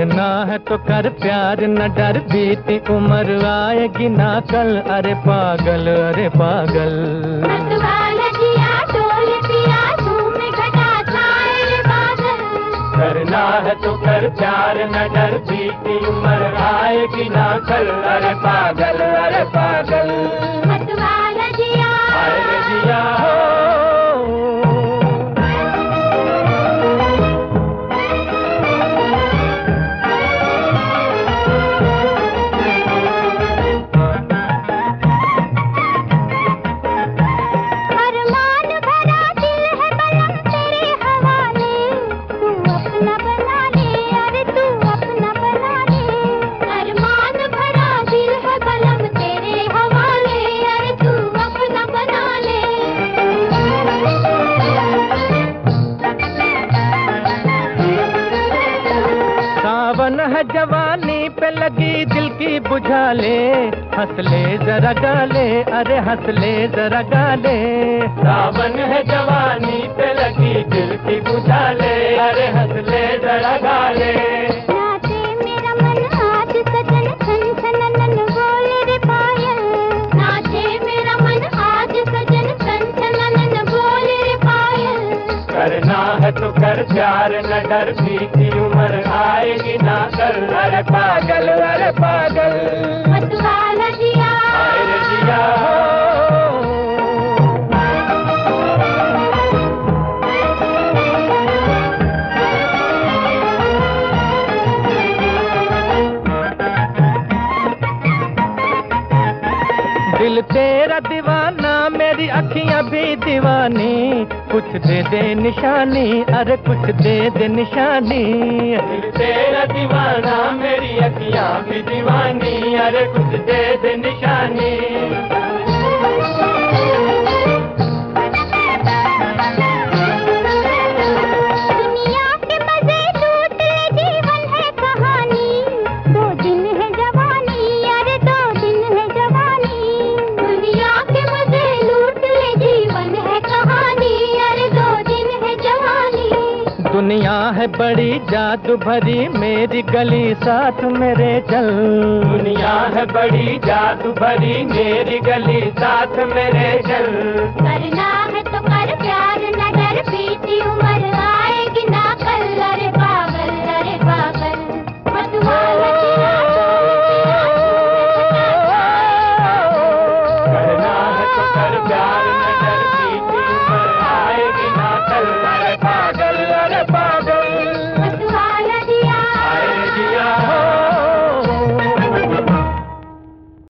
तो कर प्यार न डर बीती उम्र आएगी ना कल अरे पागल अरे पागल। करना है तो कर प्यार न डर बीती उम्र आएगी ना कल अरे पागल अरे पागल। जवानी पे लगी दिल की बुझा ले हंस ले जरा गाले, अरे हंस ले जरा गाले। सावन है प्यार न डर बीती उम्र आएगी ना कल। अरे पागल अरे पागल। दिल तेरा दीवाना मेरी अखियाँ भी दीवानी कुछ दे दे निशानी अरे कुछ दे दे निशानी। दुनिया है बड़ी जादू भरी मेरी गली साथ मेरे चल। दुनिया है बड़ी जादू भरी मेरी गली साथ मेरे चल। करना है तो कर प्यार न डर बीती उम्र आएगी ना कल अरे पागल अरे पागल करना है तो कर प्यार न डर